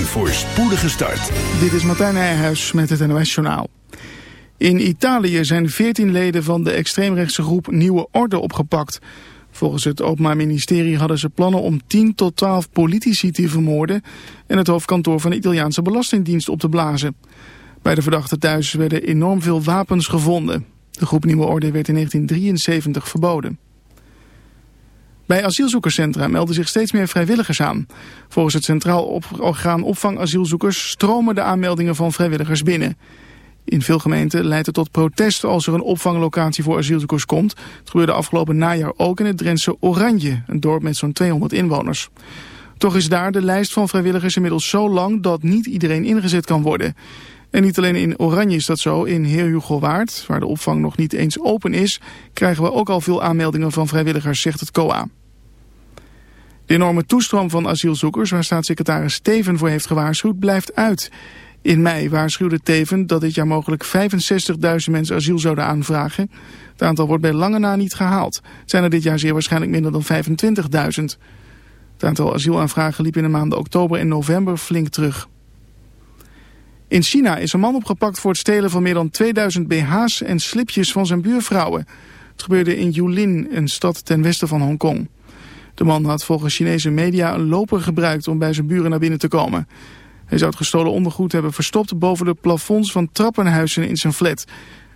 Een voorspoedige start. Dit is Martijn Nijhuis met het NOS Journaal. In Italië zijn 14 leden van de extreemrechtse groep Nieuwe Orde opgepakt. Volgens het Openbaar Ministerie hadden ze plannen om 10 tot 12 politici te vermoorden... en het hoofdkantoor van de Italiaanse Belastingdienst op te blazen. Bij de verdachten thuis werden enorm veel wapens gevonden. De groep Nieuwe Orde werd in 1973 verboden. Bij asielzoekerscentra melden zich steeds meer vrijwilligers aan. Volgens het Centraal Orgaan Opvang Asielzoekers stromen de aanmeldingen van vrijwilligers binnen. In veel gemeenten leidt het tot protest als er een opvanglocatie voor asielzoekers komt. Het gebeurde afgelopen najaar ook in het Drentse Oranje, een dorp met zo'n 200 inwoners. Toch is daar de lijst van vrijwilligers inmiddels zo lang dat niet iedereen ingezet kan worden. En niet alleen in Oranje is dat zo, in Heer Hugo Waard, waar de opvang nog niet eens open is, krijgen we ook al veel aanmeldingen van vrijwilligers, zegt het COA. De enorme toestroom van asielzoekers, waar staatssecretaris Steven voor heeft gewaarschuwd, blijft uit. In mei waarschuwde Teven dat dit jaar mogelijk 65.000 mensen asiel zouden aanvragen. Het aantal wordt bij lange na niet gehaald. Zijn er dit jaar zeer waarschijnlijk minder dan 25.000. Het aantal asielaanvragen liep in de maanden oktober en november flink terug. In China is een man opgepakt voor het stelen van meer dan 2000 BH's en slipjes van zijn buurvrouwen. Het gebeurde in Yulin, een stad ten westen van Hongkong. De man had volgens Chinese media een loper gebruikt om bij zijn buren naar binnen te komen. Hij zou het gestolen ondergoed hebben verstopt boven de plafonds van trappenhuizen in zijn flat.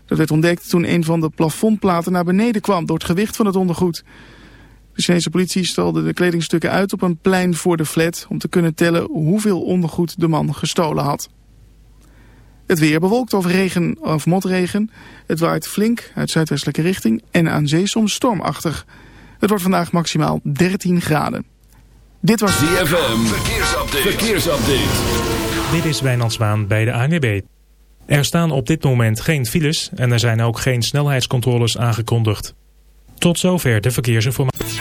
Dat werd ontdekt toen een van de plafondplaten naar beneden kwam door het gewicht van het ondergoed. De Chinese politie stelde de kledingstukken uit op een plein voor de flat om te kunnen tellen hoeveel ondergoed de man gestolen had. Het weer bewolkt of regen of motregen. Het waait flink uit zuidwestelijke richting en aan zee soms stormachtig. Het wordt vandaag maximaal 13 graden. Dit was ZFM. Verkeersupdate. Verkeersupdate. Dit is Wijnand bij de ANWB. Er staan op dit moment geen files en er zijn ook geen snelheidscontroles aangekondigd. Tot zover de verkeersinformatie.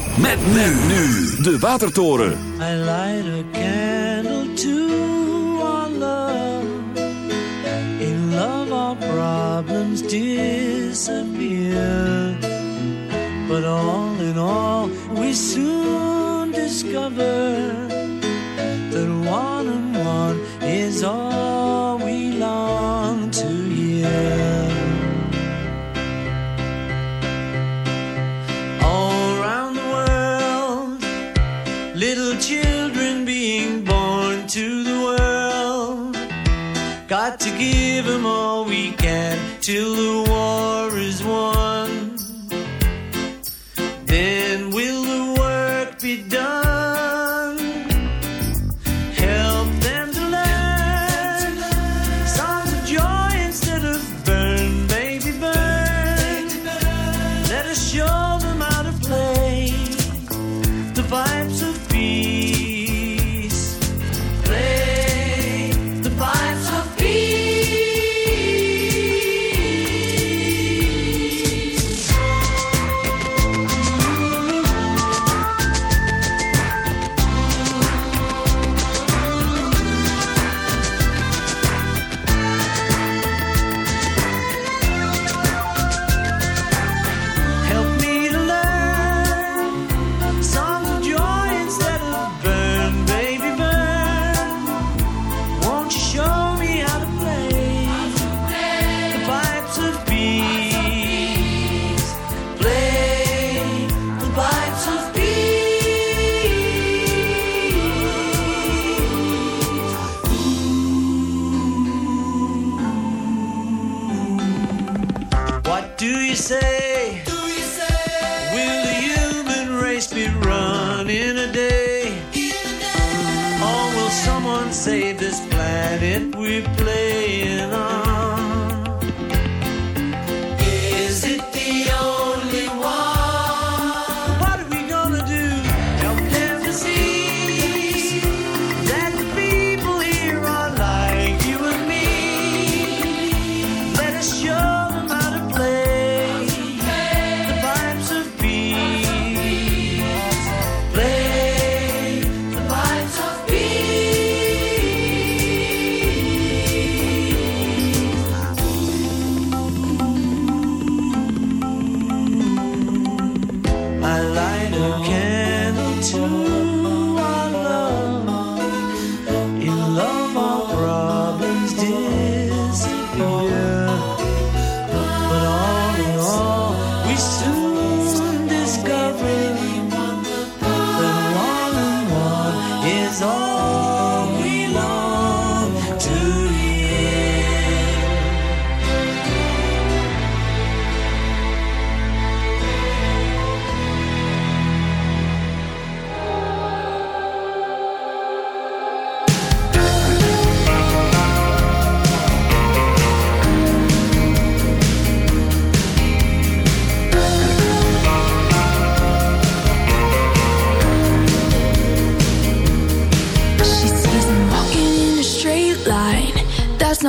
Met men nu. De Watertoren. I light a candle to our love. In love our problems disappear. But all in all we soon discover that one and one is all give them all we can till the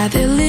Yeah, they're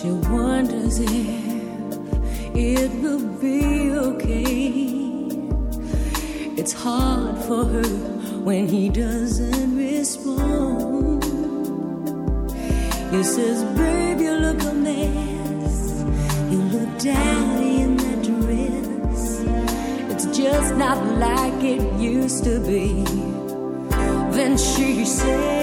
She wonders if it will be okay. It's hard for her when he doesn't respond. He says, Babe, you look a mess. You look daddy in that dress. It's just not like it used to be. Then she says.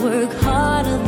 work harder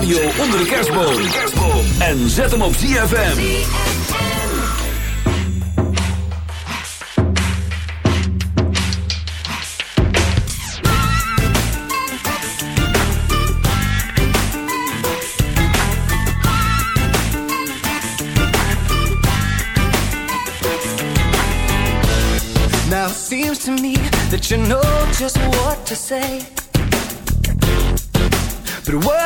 radio onder de kerstboom. En zet hem op ZFM. Now it seems to me that you know just what to say. But what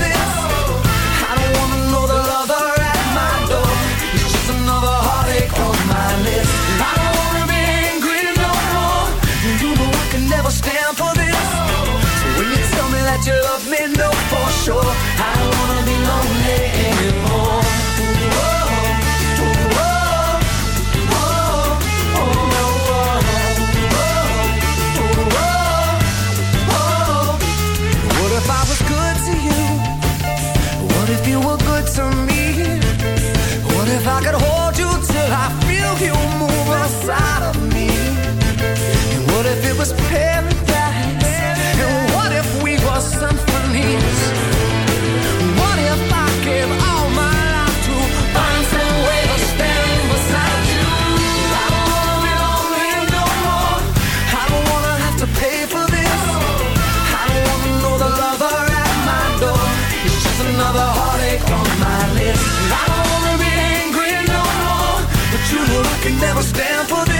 love me, no for sure. I don't wanna be lonely anymore. What if I was good to you? What if you were good to me? What if I could hold you till I feel you move inside of me? And what if it was paradise? Stand for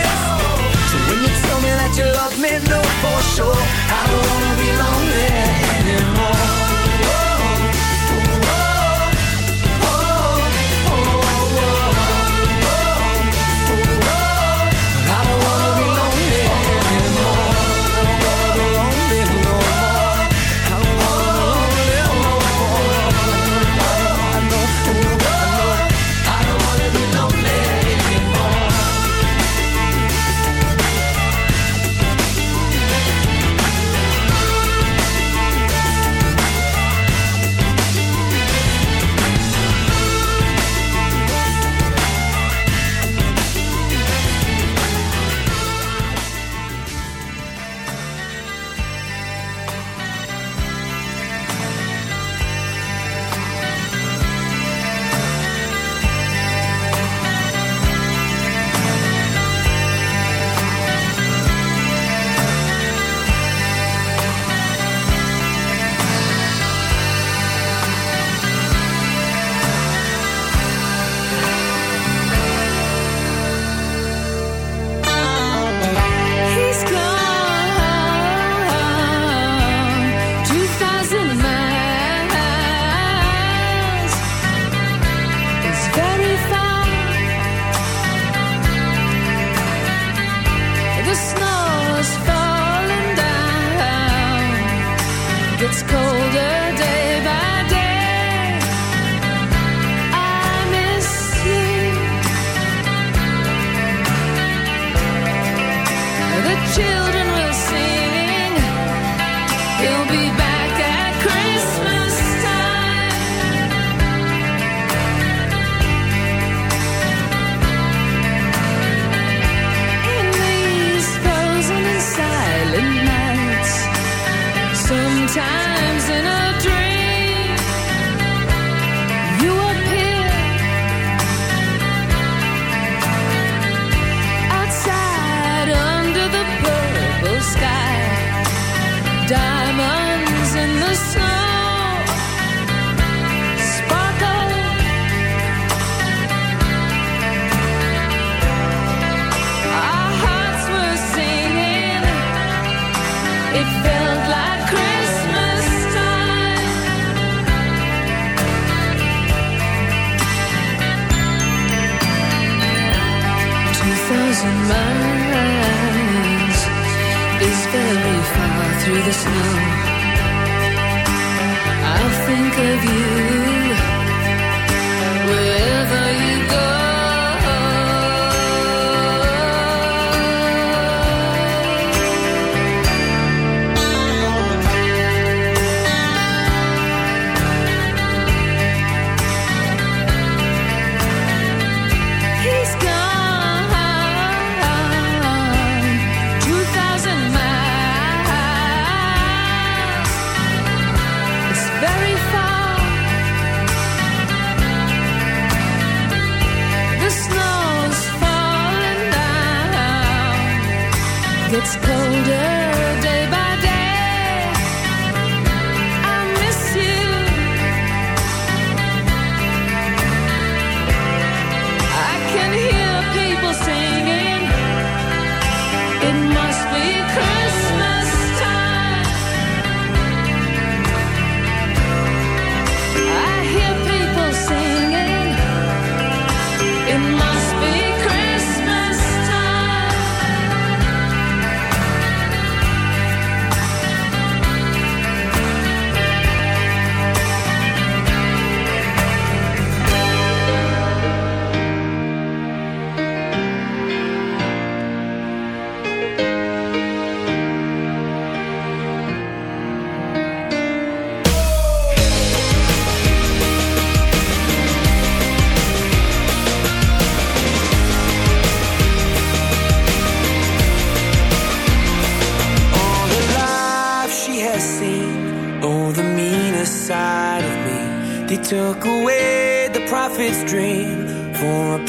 through the snow.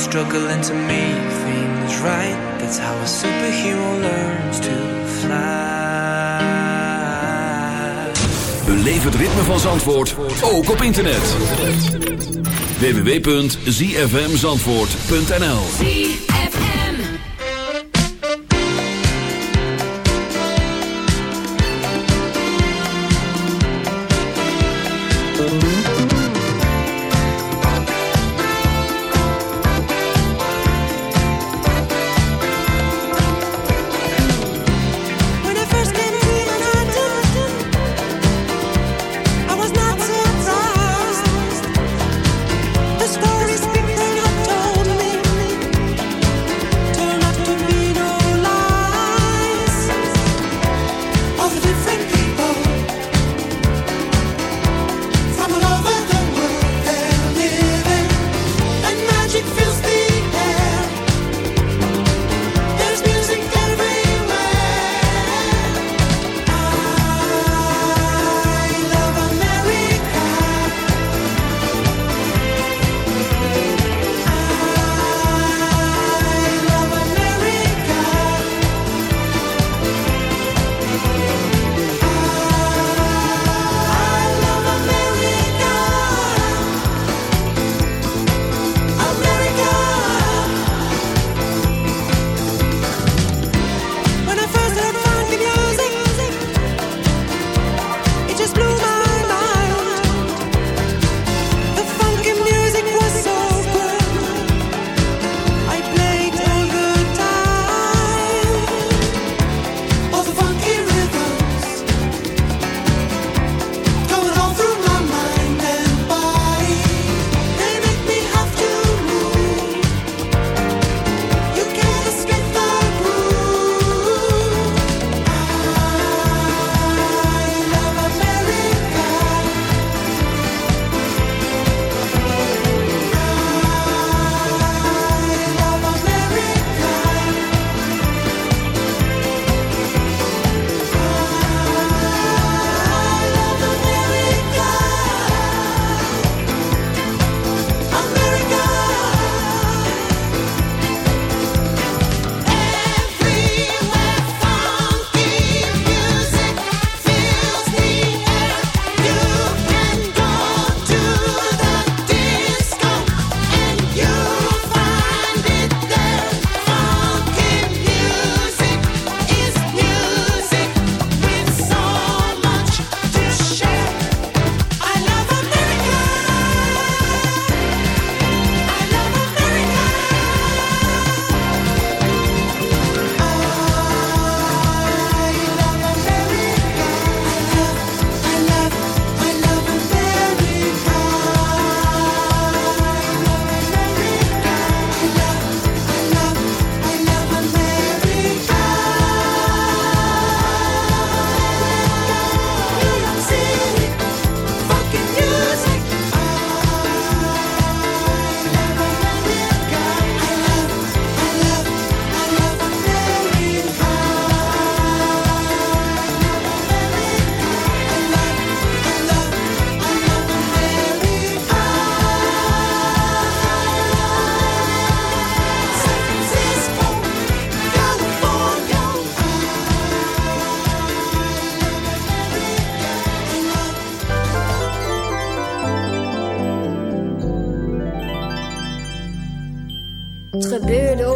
struggling to make things right. That's how a superhero learns to fly. Beleef het ritme van Zandvoort, ook op internet. www.zfmzandvoort.nl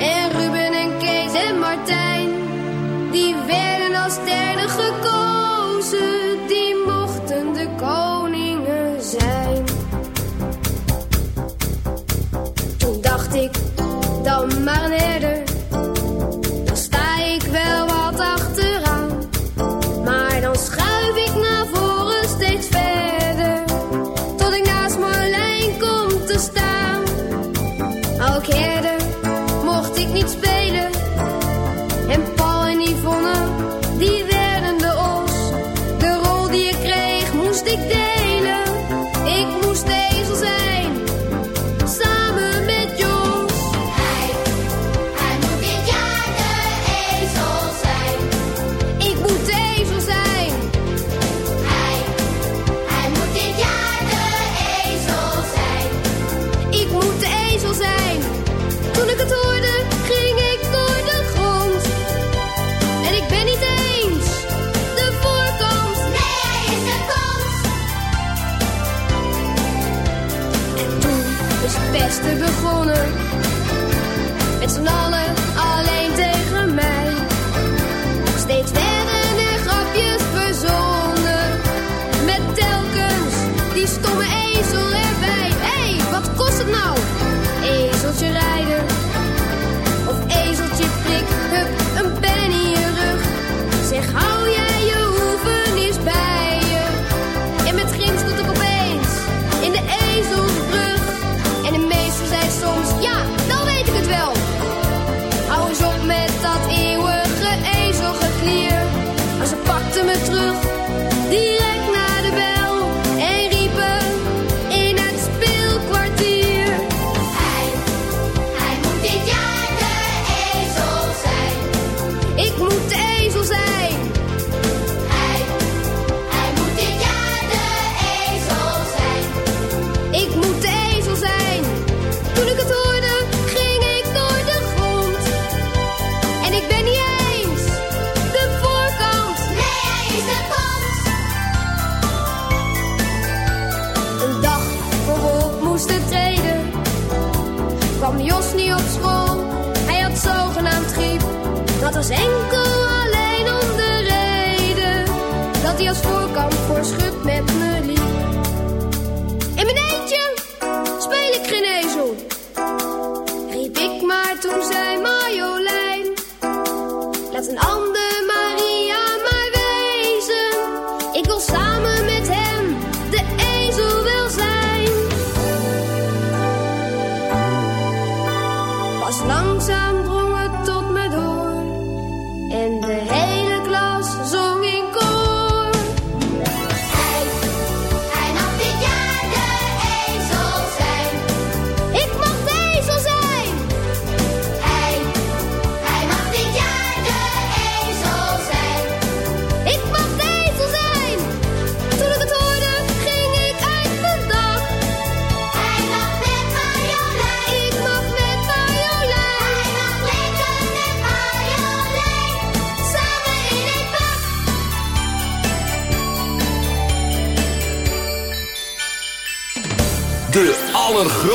En Ruben en Kees en Martijn. Die werden als derde gekozen. begonnen. Met z'n. Pas langzaam drong het tot me door. De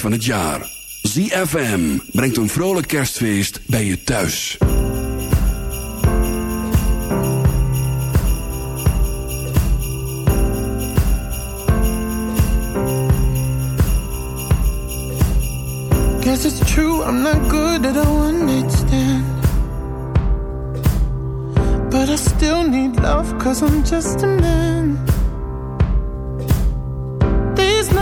van het jaar. ZFM brengt een vrolijk kerstfeest bij je thuis.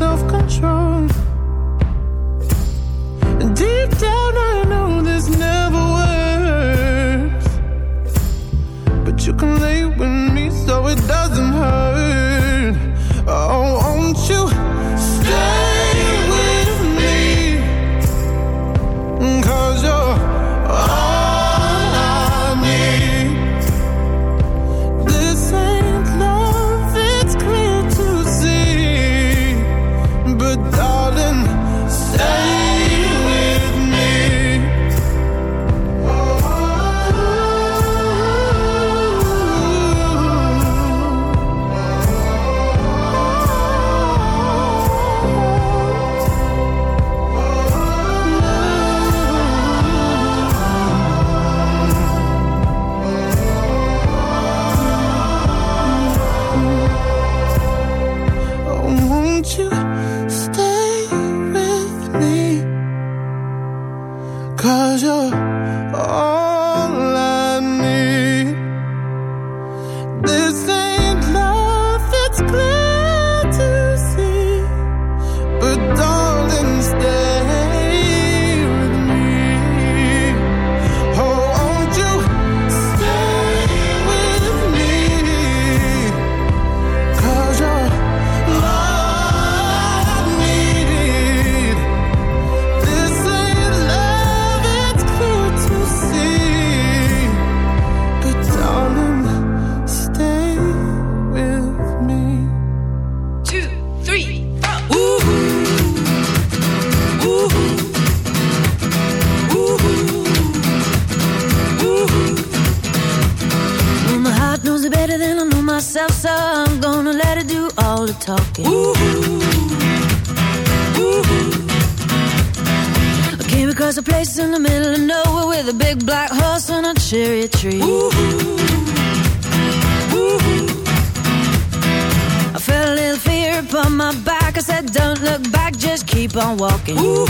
self-control. Ooh.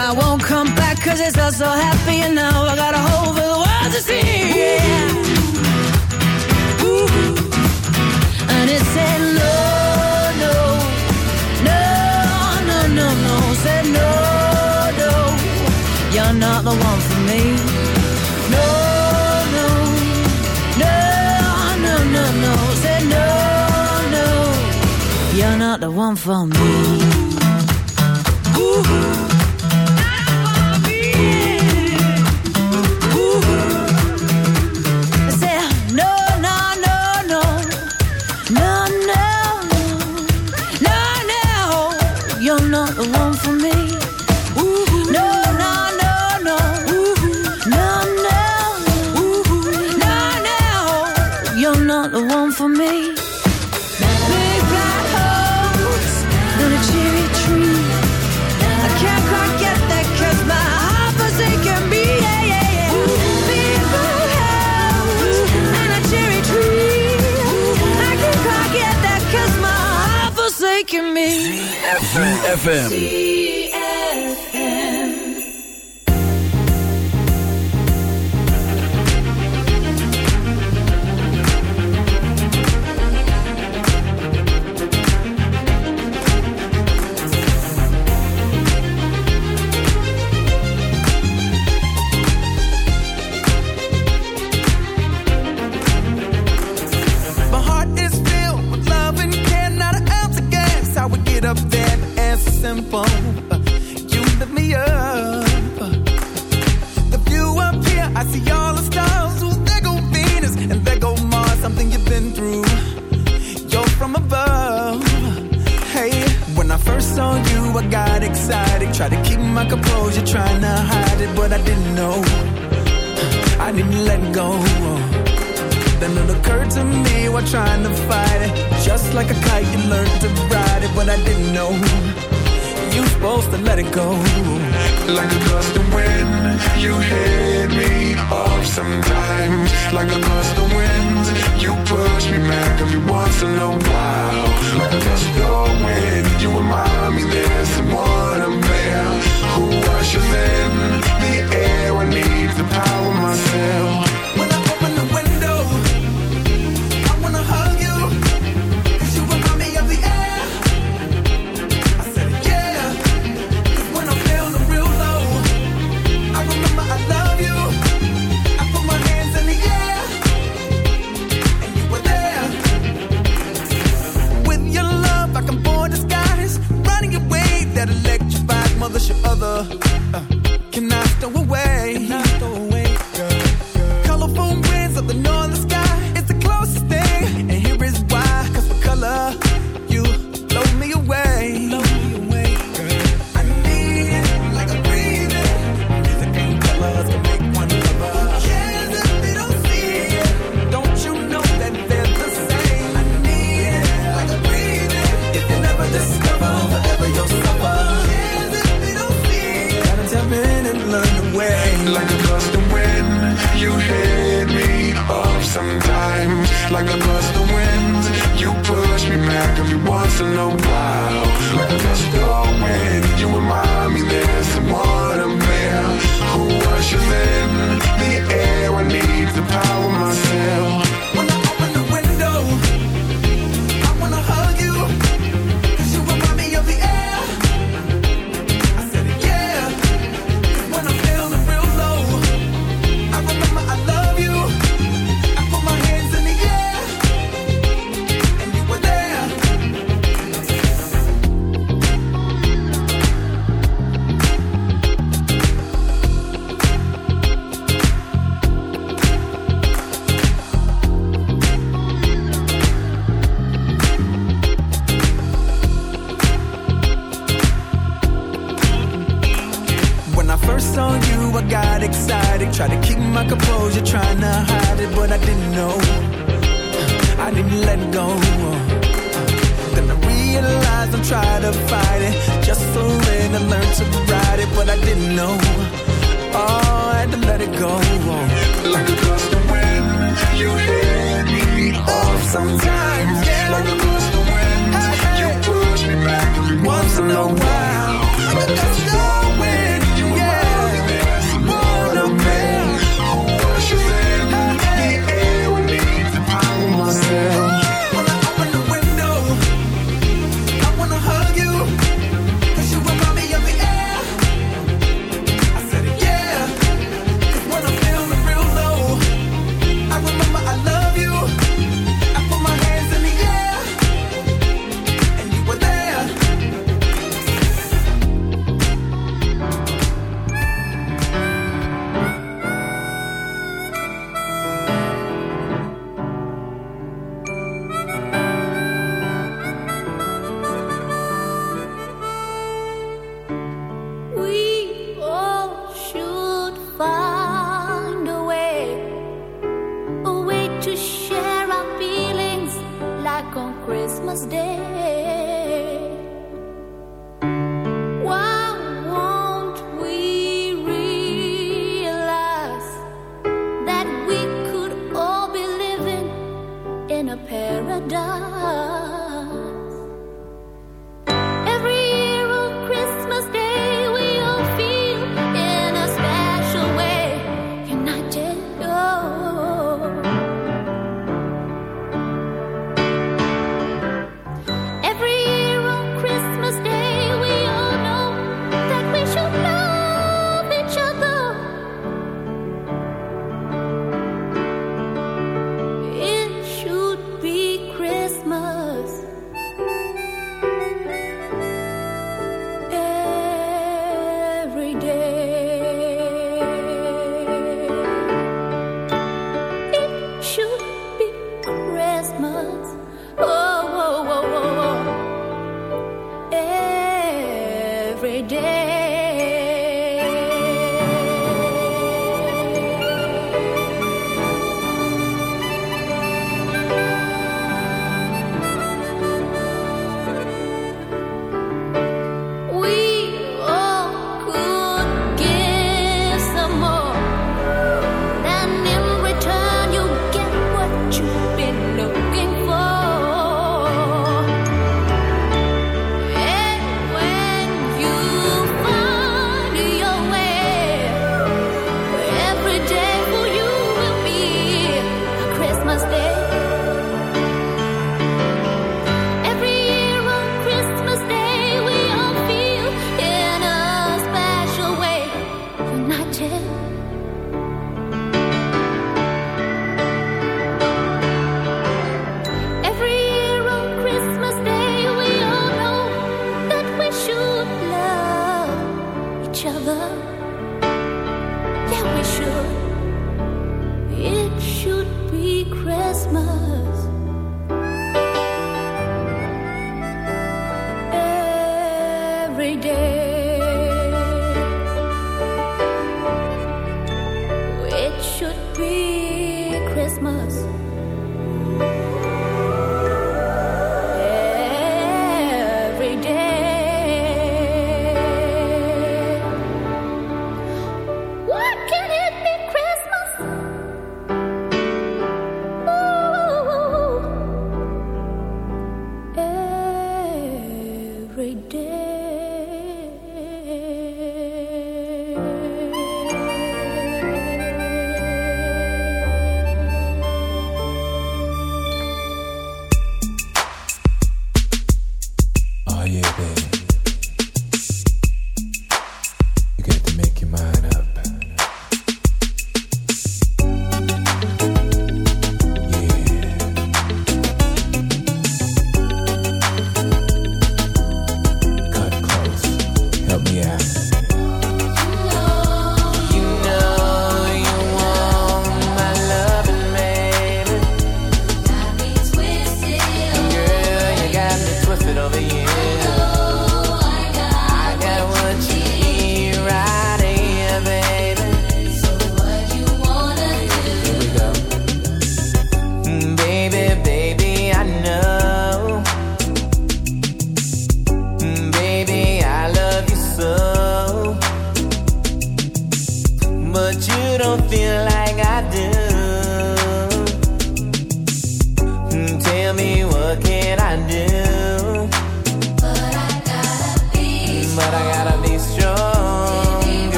I won't come back cause it's not so happy and now I got a hole for the world to see yeah. Ooh. And it said no, no, no, no, no, no Said no, no, you're not the one for me No, no, no, no, no, no Said no, no, you're not the one for me Ooh. ZFM. tempo. like a gust of wind. You hit me up sometimes, like a gust of wind. You push me back every once in a while, like a gust of